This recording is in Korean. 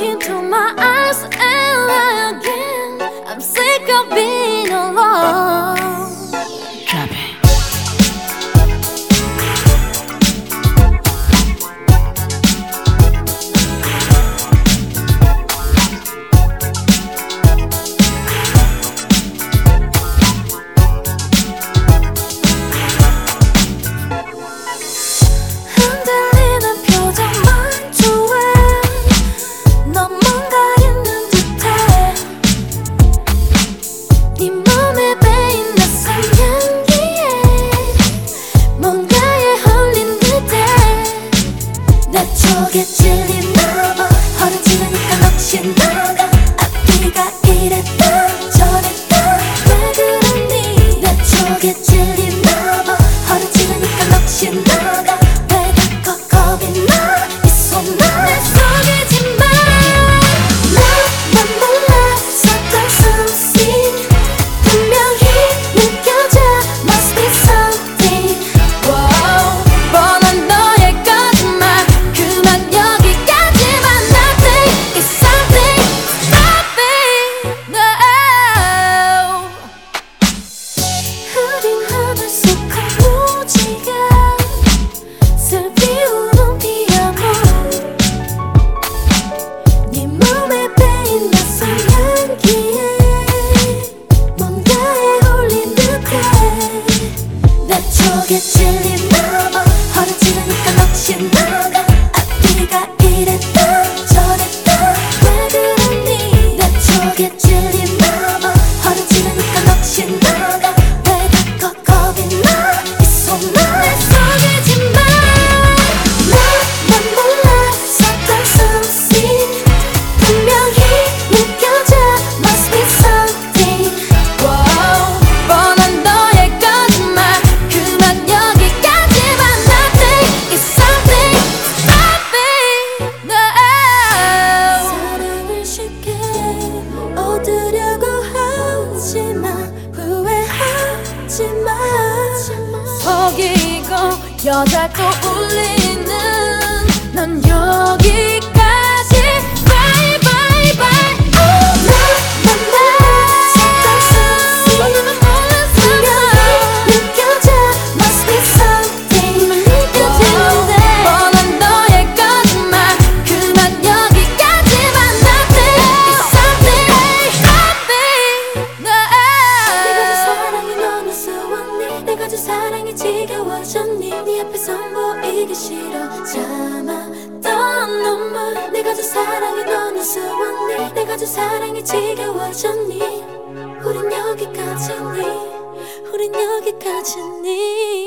can't do 속에 찔리나 봐 허둥지니까 넋이 나가 앞뒤가 이랬다. 저랬다. 왜 그러니? 내 속에 찔리나 봐 허둥지니까 넋이 나가 get you. 하지만 속이고 여자 또 울리는 준 사랑이 지겨워졌니 네 앞에선 보이기 싫어. 참았던 눈물 내가 준 사랑이 너무 수웠니 내가 준 사랑이 지겨워졌니 우린 여기까지니 우린 여기까지니